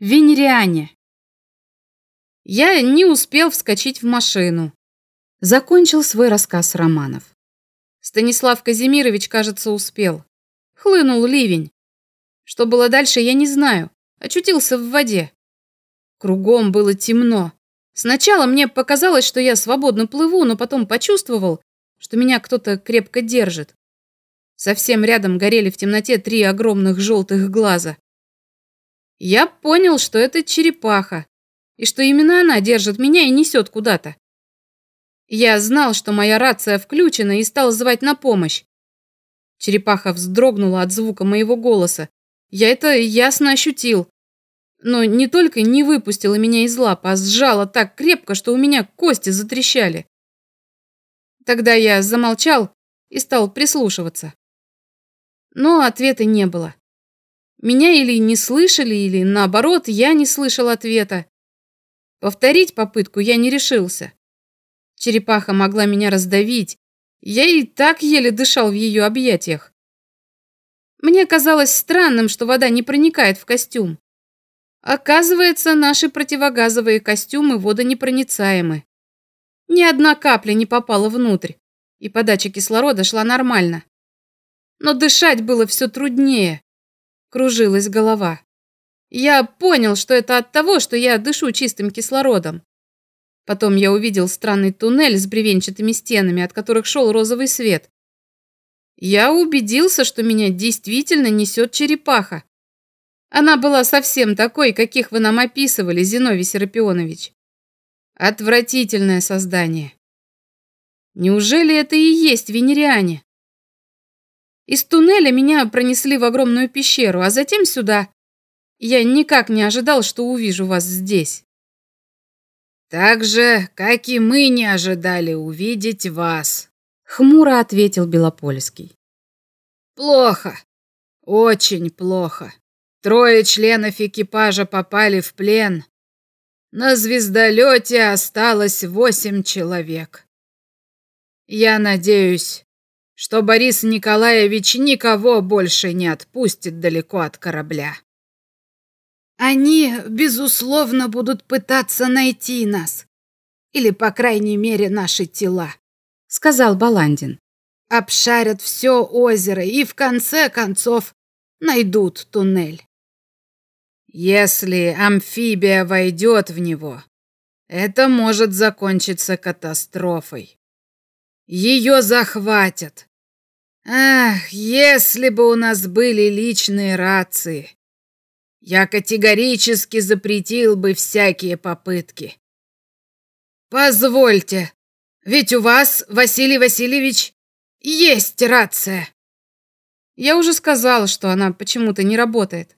Венериане. Я не успел вскочить в машину. Закончил свой рассказ Романов. Станислав Казимирович, кажется, успел. Хлынул ливень. Что было дальше, я не знаю. Очутился в воде. Кругом было темно. Сначала мне показалось, что я свободно плыву, но потом почувствовал, что меня кто-то крепко держит. Совсем рядом горели в темноте три огромных желтых глаза. Я понял, что это черепаха, и что именно она держит меня и несет куда-то. Я знал, что моя рация включена, и стал звать на помощь. Черепаха вздрогнула от звука моего голоса. Я это ясно ощутил. Но не только не выпустила меня из лап, а сжала так крепко, что у меня кости затрещали. Тогда я замолчал и стал прислушиваться. Но ответа не было. Меня или не слышали, или наоборот, я не слышал ответа. Повторить попытку я не решился. Черепаха могла меня раздавить. Я и так еле дышал в ее объятиях. Мне казалось странным, что вода не проникает в костюм. Оказывается, наши противогазовые костюмы водонепроницаемы. Ни одна капля не попала внутрь, и подача кислорода шла нормально. Но дышать было все труднее. Кружилась голова. Я понял, что это от того, что я дышу чистым кислородом. Потом я увидел странный туннель с бревенчатыми стенами, от которых шел розовый свет. Я убедился, что меня действительно несет черепаха. Она была совсем такой, каких вы нам описывали, Зиновий Серапионович. Отвратительное создание. Неужели это и есть венериане? Из туннеля меня пронесли в огромную пещеру, а затем сюда. Я никак не ожидал, что увижу вас здесь. Так же, как и мы не ожидали увидеть вас, хмуро ответил Белопольский. Плохо. Очень плохо. Трое членов экипажа попали в плен. На звездолете осталось восемь человек. Я надеюсь, что Борис Николаевич никого больше не отпустит далеко от корабля. Они, безусловно, будут пытаться найти нас. Или, по крайней мере, наши тела, сказал Баландин. Обшарят все озеро и, в конце концов, найдут туннель. Если амфибия войдет в него, это может закончиться катастрофой. Ее захватят, Ах, если бы у нас были личные рации. Я категорически запретил бы всякие попытки. Позвольте, ведь у вас, Василий Васильевич, есть рация. Я уже сказала, что она почему-то не работает.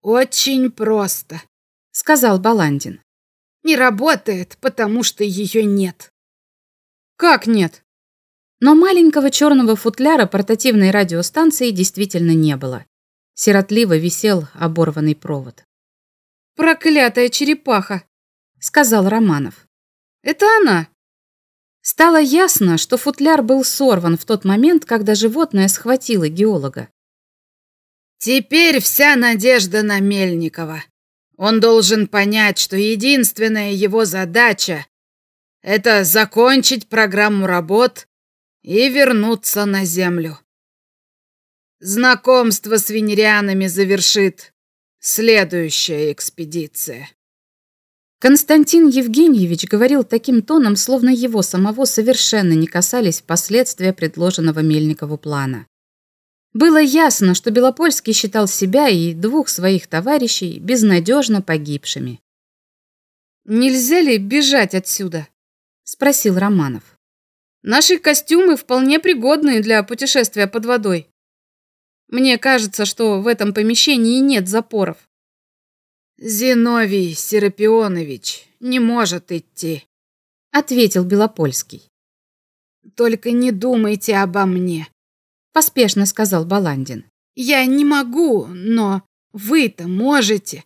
Очень просто, сказал Баландин. Не работает, потому что ее нет. Как нет? Но маленького черного футляра портативной радиостанции действительно не было. Сиротливо висел оборванный провод. «Проклятая черепаха!» — сказал Романов. «Это она!» Стало ясно, что футляр был сорван в тот момент, когда животное схватило геолога. «Теперь вся надежда на Мельникова. Он должен понять, что единственная его задача — это закончить программу работ и вернуться на землю. Знакомство с венерианами завершит следующая экспедиция. Константин Евгеньевич говорил таким тоном, словно его самого совершенно не касались последствия предложенного Мельникову плана. Было ясно, что Белопольский считал себя и двух своих товарищей безнадежно погибшими. «Нельзя ли бежать отсюда?» – спросил Романов. Наши костюмы вполне пригодны для путешествия под водой. Мне кажется, что в этом помещении нет запоров. Зиновий Серапионович не может идти, ответил Белопольский. Только не думайте обо мне, поспешно сказал Баландин. Я не могу, но вы-то можете.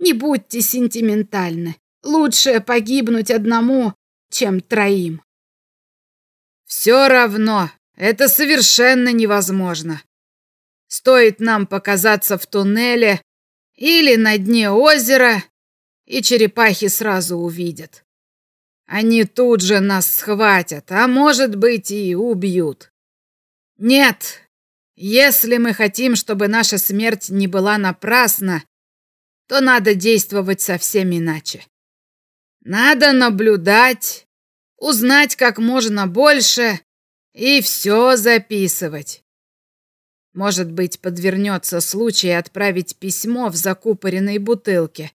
Не будьте сентиментальны. Лучше погибнуть одному, чем троим. Все равно, это совершенно невозможно. Стоит нам показаться в туннеле, Или на дне озера, и черепахи сразу увидят. Они тут же нас схватят, а может быть и убьют. Нет, если мы хотим, чтобы наша смерть не была напрасна, то надо действовать совсем иначе. Надо наблюдать, узнать как можно больше и все записывать. Может быть, подвернется случай отправить письмо в закупоренной бутылке.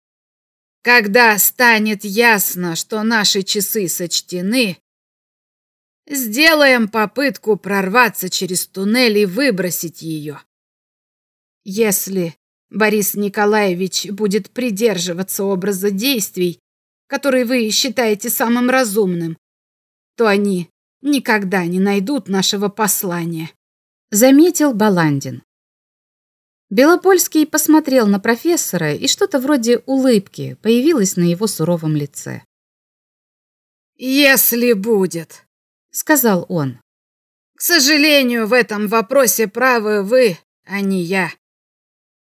Когда станет ясно, что наши часы сочтены, сделаем попытку прорваться через туннель и выбросить ее. Если Борис Николаевич будет придерживаться образа действий, который вы считаете самым разумным, то они никогда не найдут нашего послания, заметил Баландин. Белопольский посмотрел на профессора, и что-то вроде улыбки появилось на его суровом лице. «Если будет», — сказал он. «К сожалению, в этом вопросе правы вы, а не я.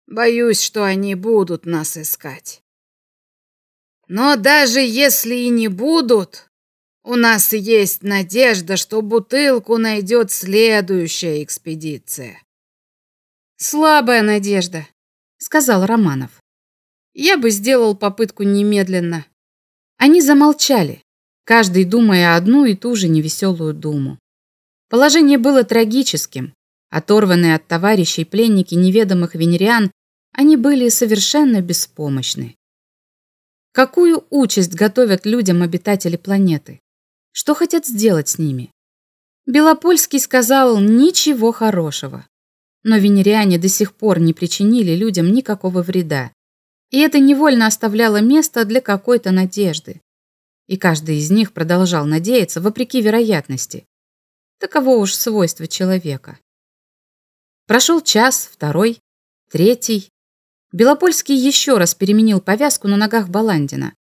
Боюсь, что они будут нас искать. Но даже если и не будут, у нас есть надежда, что бутылку найдет следующая экспедиция. Слабая надежда, сказал Романов. Я бы сделал попытку немедленно. Они замолчали, каждый думая одну и ту же невеселую думу. Положение было трагическим. Оторванные от товарищей пленники неведомых венериан, они были совершенно беспомощны. Какую участь готовят людям обитатели планеты? Что хотят сделать с ними? Белопольский сказал ничего хорошего. Но венериане до сих пор не причинили людям никакого вреда. И это невольно оставляло место для какой-то надежды. И каждый из них продолжал надеяться вопреки вероятности. Таково уж свойство человека. Прошел час, второй, третий. Белопольский еще раз переменил повязку на ногах Баландина.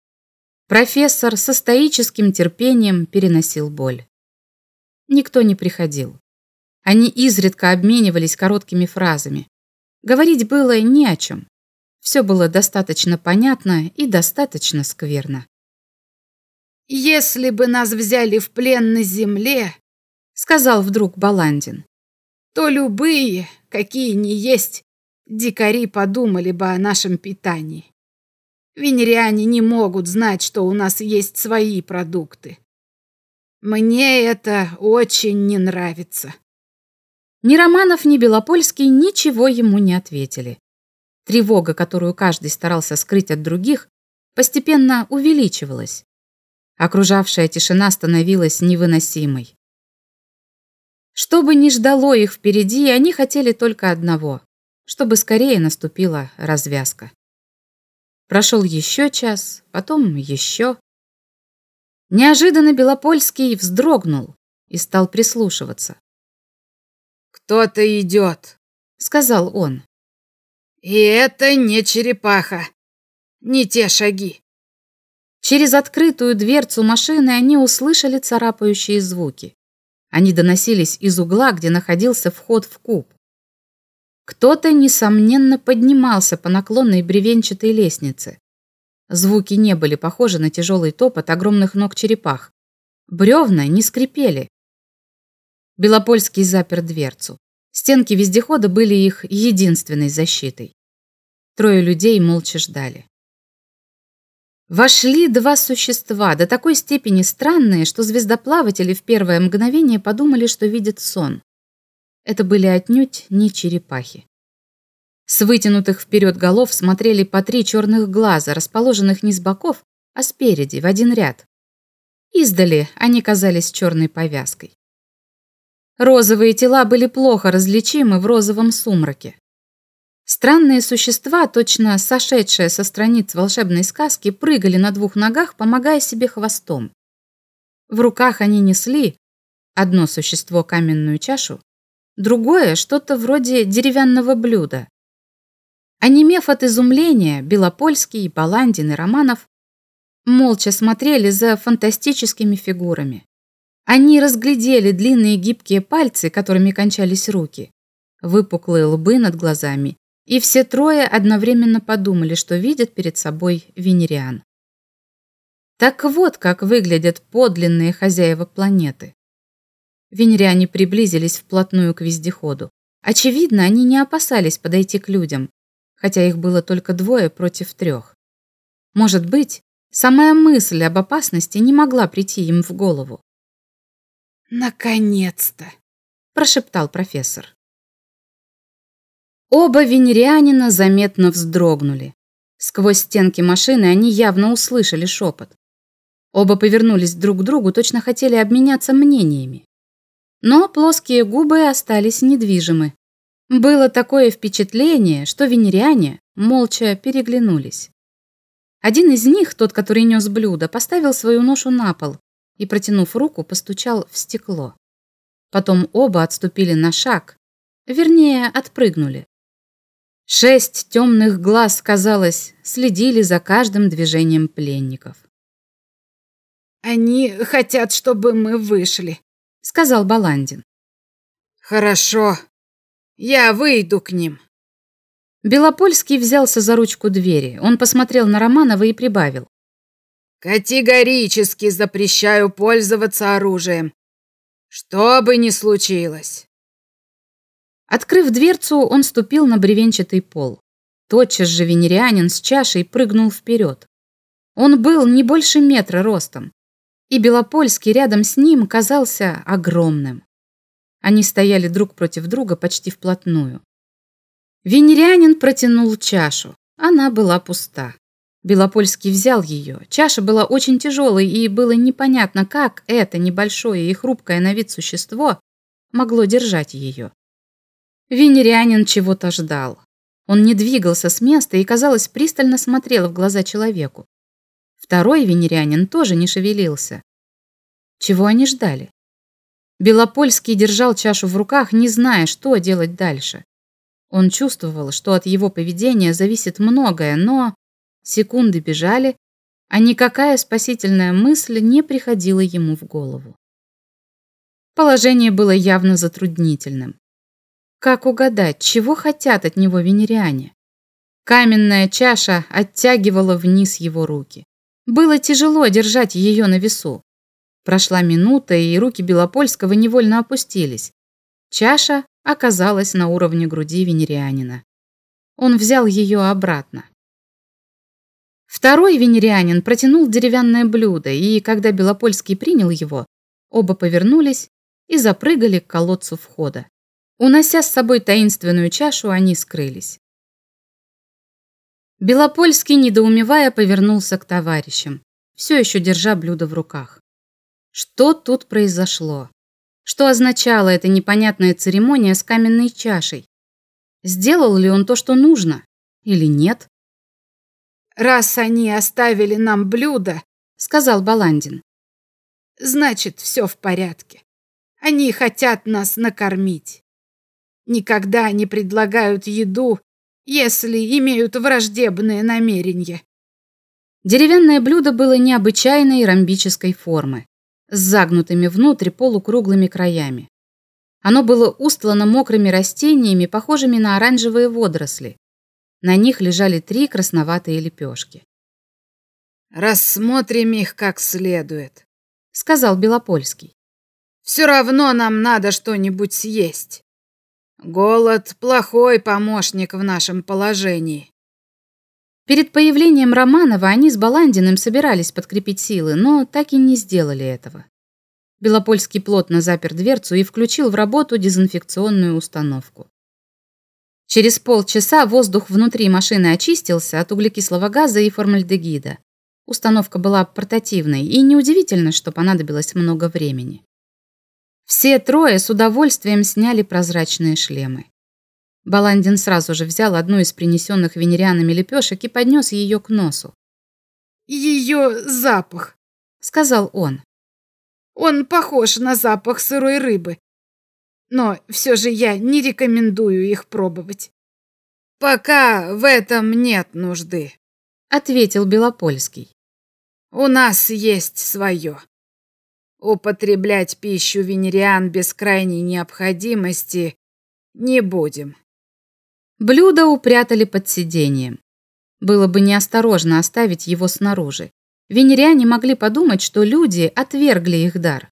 Профессор со стоическим терпением переносил боль. Никто не приходил. Они изредка обменивались короткими фразами. Говорить было ни о чем. Все было достаточно понятно и достаточно скверно. «Если бы нас взяли в плен на земле», — сказал вдруг Баландин, «то любые, какие ни есть, дикари подумали бы о нашем питании. Венериане не могут знать, что у нас есть свои продукты. Мне это очень не нравится». Ни Романов, ни Белопольский ничего ему не ответили. Тревога, которую каждый старался скрыть от других, постепенно увеличивалась. Окружавшая тишина становилась невыносимой. Что бы ни ждало их впереди, они хотели только одного — чтобы скорее наступила развязка. Прошел еще час, потом еще. Неожиданно Белопольский вздрогнул и стал прислушиваться. «Кто-то идет», — сказал он. «И это не черепаха, не те шаги». Через открытую дверцу машины они услышали царапающие звуки. Они доносились из угла, где находился вход в куб. Кто-то, несомненно, поднимался по наклонной бревенчатой лестнице. Звуки не были похожи на тяжелый топот огромных ног черепах. Бревна не скрипели, Белопольский запер дверцу. Стенки вездехода были их единственной защитой. Трое людей молча ждали. Вошли два существа, до такой степени странные, что звездоплаватели в первое мгновение подумали, что видят сон. Это были отнюдь не черепахи. С вытянутых вперед голов смотрели по три черных глаза, расположенных не с боков, а спереди, в один ряд. Издали они казались черной повязкой. Розовые тела были плохо различимы в розовом сумраке. Странные существа, точно сошедшие со страниц волшебной сказки, прыгали на двух ногах, помогая себе хвостом. В руках они несли одно существо каменную чашу, другое что-то вроде деревянного блюда. Онемев от изумления, Белопольский, Баландин и Романов молча смотрели за фантастическими фигурами. Они разглядели длинные гибкие пальцы, которыми кончались руки, выпуклые лбы над глазами и все трое одновременно подумали, что видят перед собой венериан. Так вот, как выглядят подлинные хозяева планеты. Венериане приблизились вплотную к вездеходу. Очевидно, они не опасались подойти к людям, хотя их было только двое против трех. Может быть, самая мысль об опасности не могла прийти им в голову. «Наконец-то!» – прошептал профессор. Оба венерианина заметно вздрогнули. Сквозь стенки машины они явно услышали шепот. Оба повернулись друг к другу, точно хотели обменяться мнениями. Но плоские губы остались недвижимы. Было такое впечатление, что венериане молча переглянулись. Один из них, тот, который нес блюдо, поставил свою ношу на пол и, протянув руку, постучал в стекло. Потом оба отступили на шаг, вернее, отпрыгнули. Шесть темных глаз, казалось, следили за каждым движением пленников. «Они хотят, чтобы мы вышли», — сказал Баландин. «Хорошо, я выйду к ним». Белопольский взялся за ручку двери. Он посмотрел на Романова и прибавил. «Категорически запрещаю пользоваться оружием. Что бы ни случилось». Открыв дверцу, он ступил на бревенчатый пол. Тотчас же венерианин с чашей прыгнул вперед. Он был не больше метра ростом, и Белопольский рядом с ним казался огромным. Они стояли друг против друга почти вплотную. Венерианин протянул чашу. Она была пуста. Белопольский взял ее. Чаша была очень тяжелой, и было непонятно, как это небольшое и хрупкое на вид существо могло держать ее. Венерианин чего-то ждал. Он не двигался с места и, казалось, пристально смотрел в глаза человеку. Второй венерианин тоже не шевелился. Чего они ждали? Белопольский держал чашу в руках, не зная, что делать дальше. Он чувствовал, что от его поведения зависит многое, но секунды бежали, а никакая спасительная мысль не приходила ему в голову. Положение было явно затруднительным. Как угадать, чего хотят от него венериане? Каменная чаша оттягивала вниз его руки. Было тяжело держать ее на весу. Прошла минута, и руки Белопольского невольно опустились. Чаша оказалась на уровне груди венерианина. Он взял ее обратно. Второй венерианин протянул деревянное блюдо, и когда Белопольский принял его, оба повернулись и запрыгали к колодцу входа. Унося с собой таинственную чашу, они скрылись. Белопольский, недоумевая, повернулся к товарищам, все еще держа блюдо в руках. Что тут произошло? Что означала эта непонятная церемония с каменной чашей? Сделал ли он то, что нужно? Или нет? «Раз они оставили нам блюдо», — сказал Баландин, — «значит, все в порядке. Они хотят нас накормить» никогда не предлагают еду, если имеют враждебные намерения. Деревянное блюдо было необычайной ромбической формы, с загнутыми внутрь полукруглыми краями. Оно было устлано мокрыми растениями, похожими на оранжевые водоросли. На них лежали три красноватые лепешки. «Рассмотрим их как следует», — сказал Белопольский. «Все равно нам надо что-нибудь съесть». Голод – плохой помощник в нашем положении. Перед появлением Романова они с Баландиным собирались подкрепить силы, но так и не сделали этого. Белопольский плотно запер дверцу и включил в работу дезинфекционную установку. Через полчаса воздух внутри машины очистился от углекислого газа и формальдегида. Установка была портативной, и неудивительно, что понадобилось много времени. Все трое с удовольствием сняли прозрачные шлемы. Баландин сразу же взял одну из принесенных венерианами лепешек и поднес ее к носу. «Ее запах», — сказал он. «Он похож на запах сырой рыбы. Но все же я не рекомендую их пробовать». «Пока в этом нет нужды», — ответил Белопольский. «У нас есть свое». Употреблять пищу венериан без крайней необходимости не будем. Блюдо упрятали под сиденьем. Было бы неосторожно оставить его снаружи. Венеряне могли подумать, что люди отвергли их дар.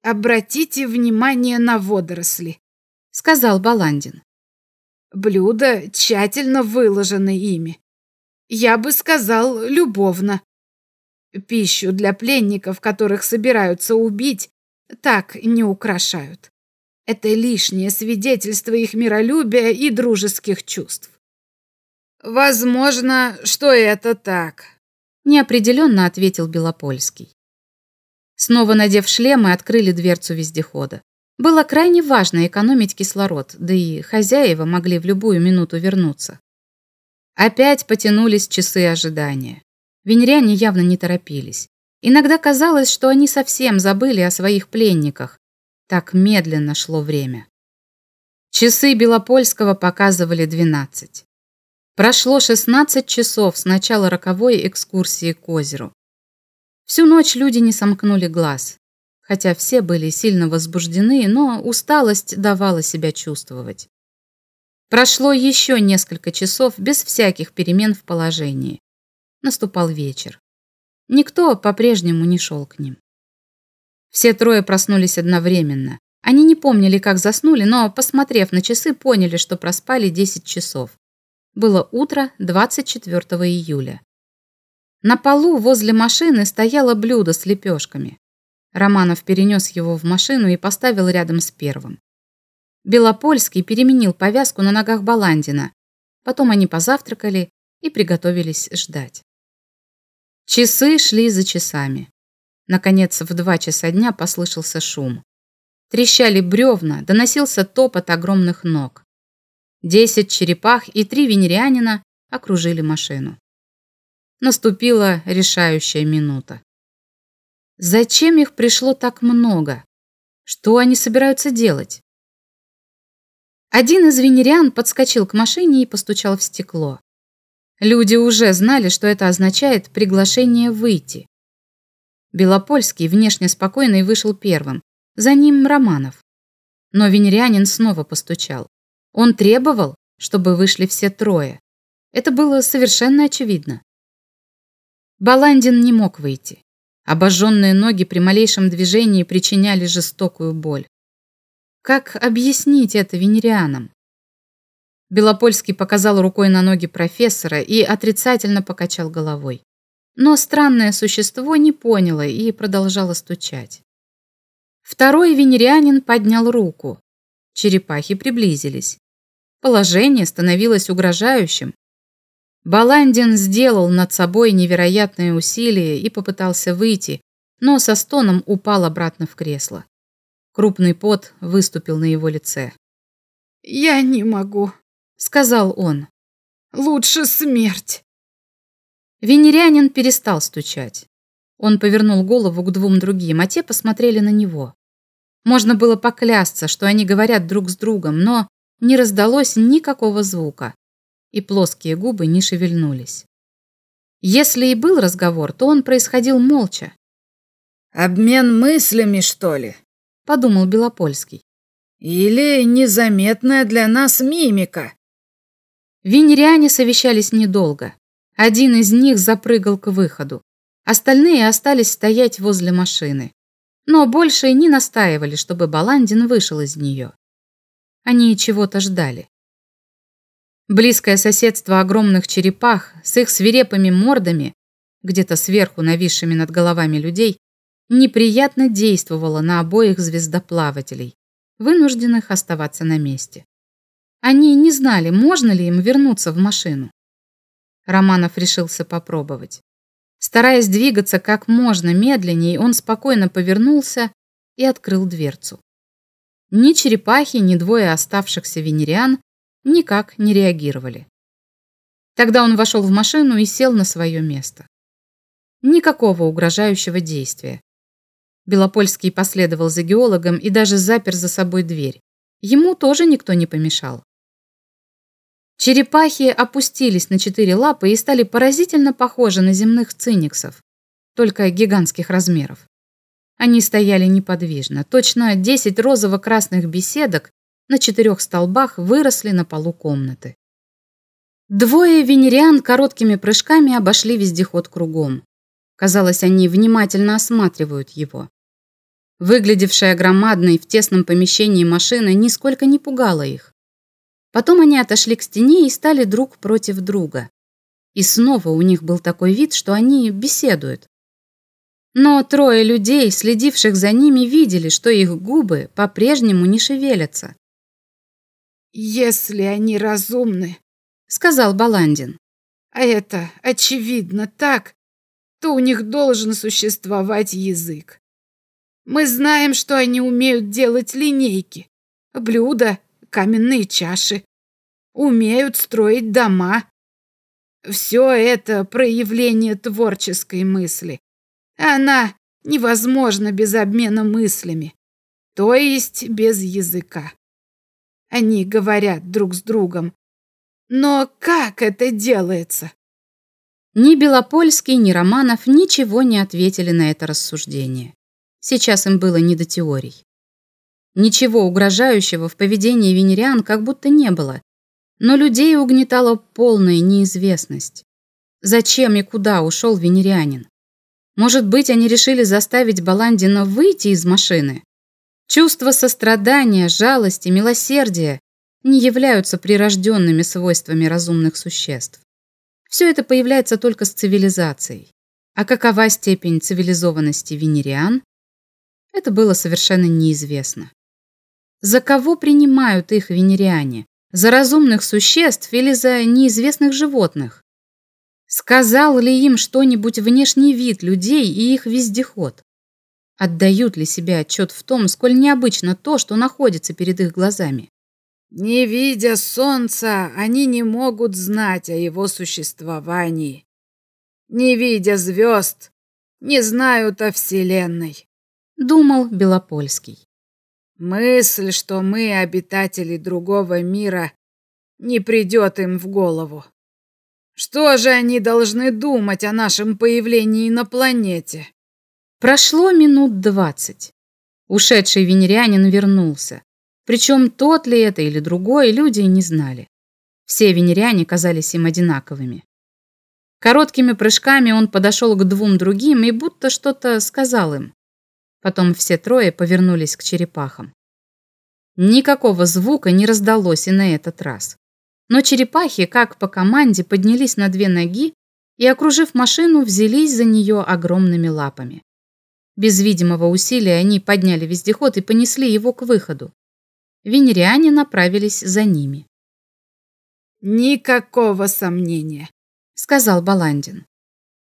«Обратите внимание на водоросли», — сказал Баландин. «Блюда тщательно выложены ими. Я бы сказал, любовно. Пищу для пленников, которых собираются убить, так не украшают. Это лишнее свидетельство их миролюбия и дружеских чувств. Возможно, что это так, неопределенно ответил Белопольский. Снова надев шлемы, открыли дверцу вездехода. Было крайне важно экономить кислород, да и хозяева могли в любую минуту вернуться. Опять потянулись часы ожидания. Венеряне явно не торопились. Иногда казалось, что они совсем забыли о своих пленниках. Так медленно шло время. Часы Белопольского показывали 12. Прошло 16 часов с начала роковой экскурсии к озеру. Всю ночь люди не сомкнули глаз, хотя все были сильно возбуждены, но усталость давала себя чувствовать. Прошло еще несколько часов без всяких перемен в положении. Наступал вечер. Никто по-прежнему не шел к ним. Все трое проснулись одновременно. Они не помнили, как заснули, но, посмотрев на часы, поняли, что проспали 10 часов. Было утро 24 июля. На полу возле машины стояло блюдо с лепешками. Романов перенес его в машину и поставил рядом с первым. Белопольский переменил повязку на ногах Баландина. Потом они позавтракали и приготовились ждать. Часы шли за часами. Наконец, в два часа дня послышался шум. Трещали бревна, доносился топот огромных ног. Десять черепах и три венерианина окружили машину. Наступила решающая минута. Зачем их пришло так много? Что они собираются делать? Один из венериан подскочил к машине и постучал в стекло. Люди уже знали, что это означает приглашение выйти. Белопольский, внешне спокойный, вышел первым. За ним Романов. Но венерианин снова постучал. Он требовал, чтобы вышли все трое. Это было совершенно очевидно. Баландин не мог выйти. Обожженные ноги при малейшем движении причиняли жестокую боль. Как объяснить это венерианам? Белопольский показал рукой на ноги профессора и отрицательно покачал головой. Но странное существо не поняло и продолжало стучать. Второй венерианин поднял руку. Черепахи приблизились. Положение становилось угрожающим. Баландин сделал над собой невероятные усилия и попытался выйти, но со стоном упал обратно в кресло. Крупный пот выступил на его лице. «Я не могу», — сказал он. «Лучше смерть». Венерянин перестал стучать. Он повернул голову к двум другим, а те посмотрели на него. Можно было поклясться, что они говорят друг с другом, но не раздалось никакого звука, и плоские губы не шевельнулись. Если и был разговор, то он происходил молча. «Обмен мыслями, что ли?» — подумал Белопольский. «Или незаметная для нас мимика?» Венериане совещались недолго. Один из них запрыгал к выходу. Остальные остались стоять возле машины. Но больше не настаивали, чтобы Баландин вышел из нее. Они чего-то ждали. Близкое соседство огромных черепах с их свирепыми мордами, где-то сверху нависшими над головами людей, неприятно действовало на обоих звездоплавателей, вынужденных оставаться на месте. Они не знали, можно ли им вернуться в машину. Романов решился попробовать. Стараясь двигаться как можно медленнее, он спокойно повернулся и открыл дверцу. Ни черепахи, ни двое оставшихся венериан никак не реагировали. Тогда он вошел в машину и сел на свое место. Никакого угрожающего действия. Белопольский последовал за геологом и даже запер за собой дверь. Ему тоже никто не помешал. Черепахи опустились на четыре лапы и стали поразительно похожи на земных циниксов, только гигантских размеров. Они стояли неподвижно, точно десять розово-красных беседок, на четырех столбах выросли на полу комнаты. Двое венериан короткими прыжками обошли вездеход кругом. Казалось, они внимательно осматривают его. Выглядевшая громадной в тесном помещении машина нисколько не пугала их. Потом они отошли к стене и стали друг против друга. И снова у них был такой вид, что они беседуют. Но трое людей, следивших за ними, видели, что их губы по-прежнему не шевелятся. «Если они разумны, — сказал Баландин. «А это очевидно так, то у них должен существовать язык. Мы знаем, что они умеют делать линейки, блюда, каменные чаши, умеют строить дома. Все это проявление творческой мысли. Она невозможна без обмена мыслями, то есть без языка. Они говорят друг с другом, но как это делается? Ни Белопольский, ни Романов ничего не ответили на это рассуждение. Сейчас им было не до теорий. Ничего угрожающего в поведении венериан как будто не было, но людей угнетала полная неизвестность. Зачем и куда ушел венерианин? Может быть, они решили заставить Баландина выйти из машины? Чувство сострадания, жалости, милосердия не являются прирожденными свойствами разумных существ. Все это появляется только с цивилизацией. А какова степень цивилизованности венериан? Это было совершенно неизвестно. За кого принимают их венериане? За разумных существ или за неизвестных животных? Сказал ли им что-нибудь внешний вид людей и их вездеход? Отдают ли себе отчет в том, сколь необычно то, что находится перед их глазами? Не видя солнца, они не могут знать о его существовании. Не видя звезд, не знают о Вселенной. Думал Белопольский. Мысль, что мы обитатели другого мира, не придет им в голову. Что же они должны думать о нашем появлении на планете? Прошло минут двадцать. Ушедший венерянин вернулся. Причем тот ли это или другой, люди не знали. Все венеряне казались им одинаковыми. Короткими прыжками он подошел к двум другим и будто что-то сказал им. Потом все трое повернулись к черепахам. Никакого звука не раздалось и на этот раз. Но черепахи, как по команде, поднялись на две ноги и, окружив машину, взялись за нее огромными лапами. Без видимого усилия они подняли вездеход и понесли его к выходу венериане направились за ними. «Никакого сомнения», — сказал Баландин.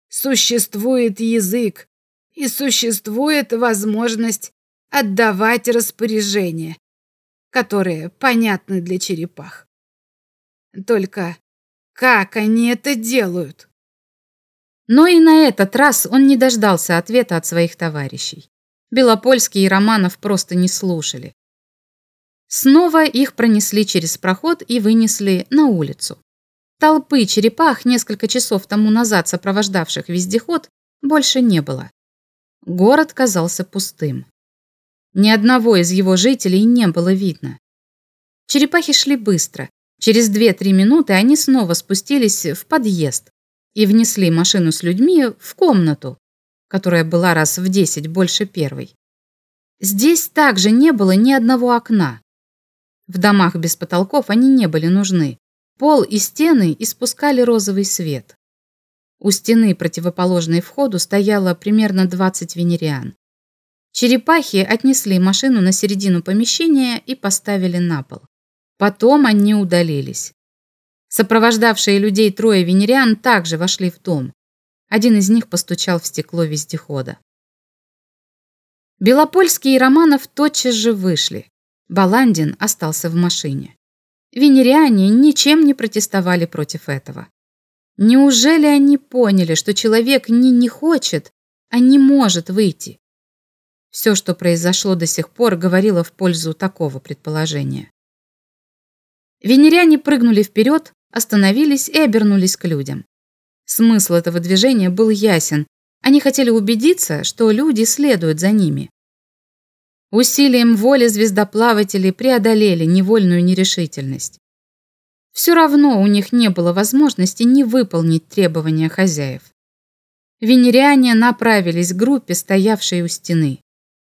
«Существует язык, и существует возможность отдавать распоряжения, которые понятны для черепах. Только как они это делают?» Но и на этот раз он не дождался ответа от своих товарищей. Белопольский и Романов просто не слушали. Снова их пронесли через проход и вынесли на улицу. Толпы черепах, несколько часов тому назад сопровождавших вездеход, больше не было. Город казался пустым. Ни одного из его жителей не было видно. Черепахи шли быстро. Через 2-3 минуты они снова спустились в подъезд и внесли машину с людьми в комнату, которая была раз в 10 больше первой. Здесь также не было ни одного окна. В домах без потолков они не были нужны. Пол и стены испускали розовый свет. У стены, противоположной входу, стояло примерно 20 венериан. Черепахи отнесли машину на середину помещения и поставили на пол. Потом они удалились. Сопровождавшие людей трое венериан также вошли в дом. Один из них постучал в стекло вездехода. Белопольский и Романов тотчас же вышли. Баландин остался в машине. Венериане ничем не протестовали против этого. Неужели они поняли, что человек не не хочет, а не может выйти? Все, что произошло до сих пор, говорило в пользу такого предположения. Венеряне прыгнули вперед, остановились и обернулись к людям. Смысл этого движения был ясен. Они хотели убедиться, что люди следуют за ними. Усилием воли звездоплаватели преодолели невольную нерешительность. Все равно у них не было возможности не выполнить требования хозяев. Венериане направились к группе, стоявшей у стены.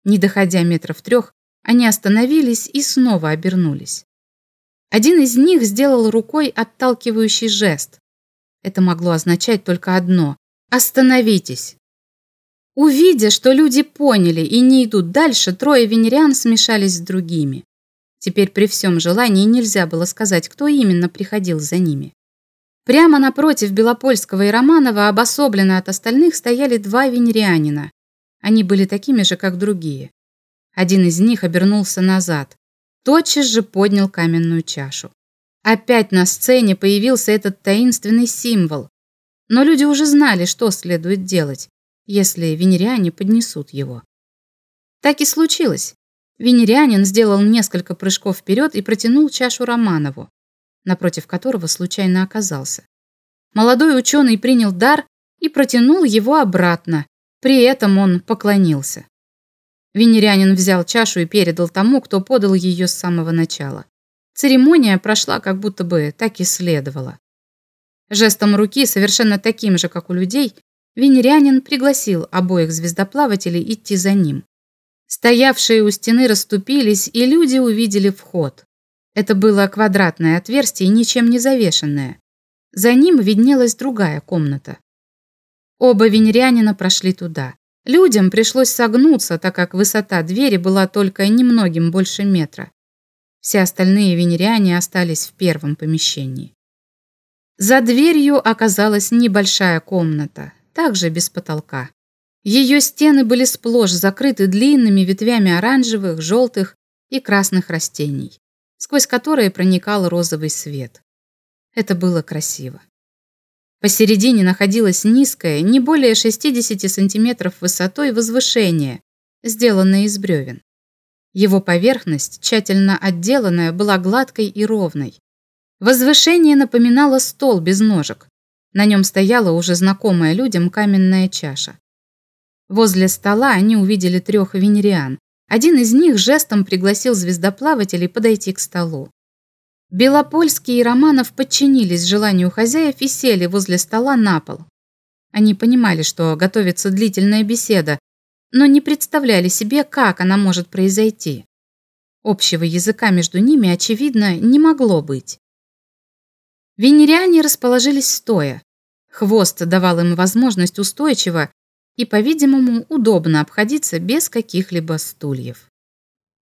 Не доходя метров трех, они остановились и снова обернулись. Один из них сделал рукой отталкивающий жест. Это могло означать только одно – «Остановитесь!». Увидя, что люди поняли и не идут дальше, трое венериан смешались с другими. Теперь при всем желании нельзя было сказать, кто именно приходил за ними. Прямо напротив Белопольского и Романова, обособленно от остальных, стояли два венерианина. Они были такими же, как другие. Один из них обернулся назад. Тотчас же поднял каменную чашу. Опять на сцене появился этот таинственный символ. Но люди уже знали, что следует делать если венериане поднесут его. Так и случилось. Венерианин сделал несколько прыжков вперед и протянул чашу Романову, напротив которого случайно оказался. Молодой ученый принял дар и протянул его обратно, при этом он поклонился. Венерианин взял чашу и передал тому, кто подал ее с самого начала. Церемония прошла как будто бы так и следовало. Жестом руки, совершенно таким же, как у людей, Венерянин пригласил обоих звездоплавателей идти за ним. Стоявшие у стены расступились, и люди увидели вход. Это было квадратное отверстие, ничем не завешенное. За ним виднелась другая комната. Оба венерянина прошли туда. Людям пришлось согнуться, так как высота двери была только немногим больше метра. Все остальные венеряне остались в первом помещении. За дверью оказалась небольшая комната, также без потолка. Ее стены были сплошь закрыты длинными ветвями оранжевых, желтых и красных растений, сквозь которые проникал розовый свет. Это было красиво. Посередине находилось низкое, не более 60 сантиметров высотой возвышение, сделанное из бревен. Его поверхность, тщательно отделанная, была гладкой и ровной. Возвышение напоминало стол без ножек, на нем стояла уже знакомая людям каменная чаша. Возле стола они увидели трех венериан. Один из них жестом пригласил звездоплавателей подойти к столу. Белопольский и Романов подчинились желанию хозяев и сели возле стола на пол. Они понимали, что готовится длительная беседа, но не представляли себе, как она может произойти. Общего языка между ними, очевидно, не могло быть. Венериане расположились стоя. Хвост давал им возможность устойчиво и, по-видимому, удобно обходиться без каких-либо стульев.